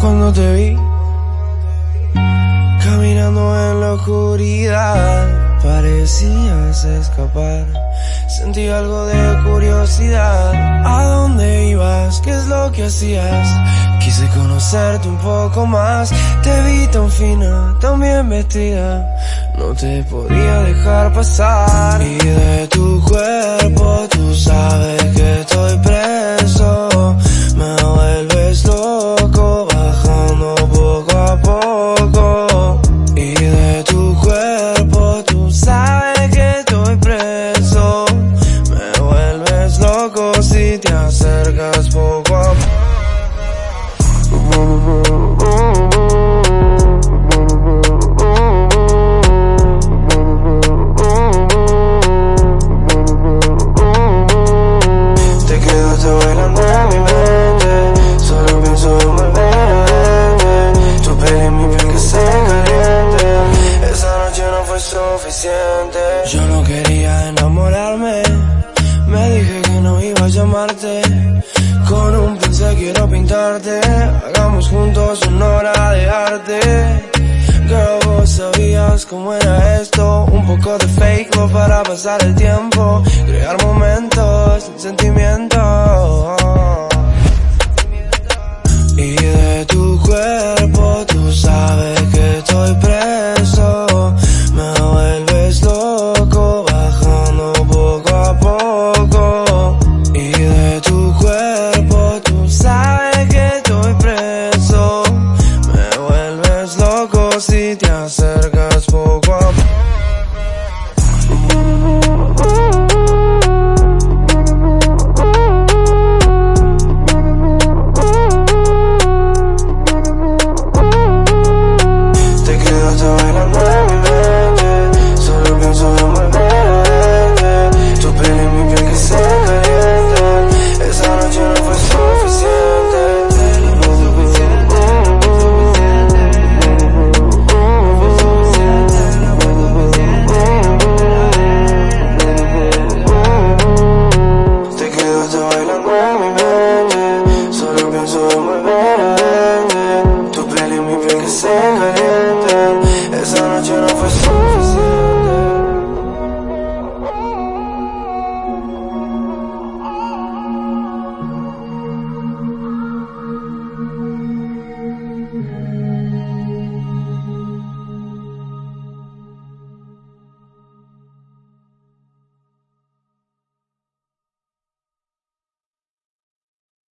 cuando te vi caminando en la oscuridad. Parecías escapar, sentí algo de curiosidad. ¿A dónde ibas? ¿Qué es lo que hacías? Quise conocerte un poco más, te vi tan fina, tan bien vestida, no te podía dejar pasar. Y de tu cuerpo acercas poco a. Te quedaste bailando en mi mente Solo pienso en volverte Tu piel y mi piel que se caliente. Esa noche no fue suficiente. Yo no quería enamorarme Me dije no iba a llamarte. Con un pincel quiero pintarte. Hagamos juntos una hora de arte. Girl, vos sabías cómo era esto. Un poco de fake love para pasar el tiempo. Crear momentos sin sentimiento Y de tu cuerpo tú sabes que estoy preso hacer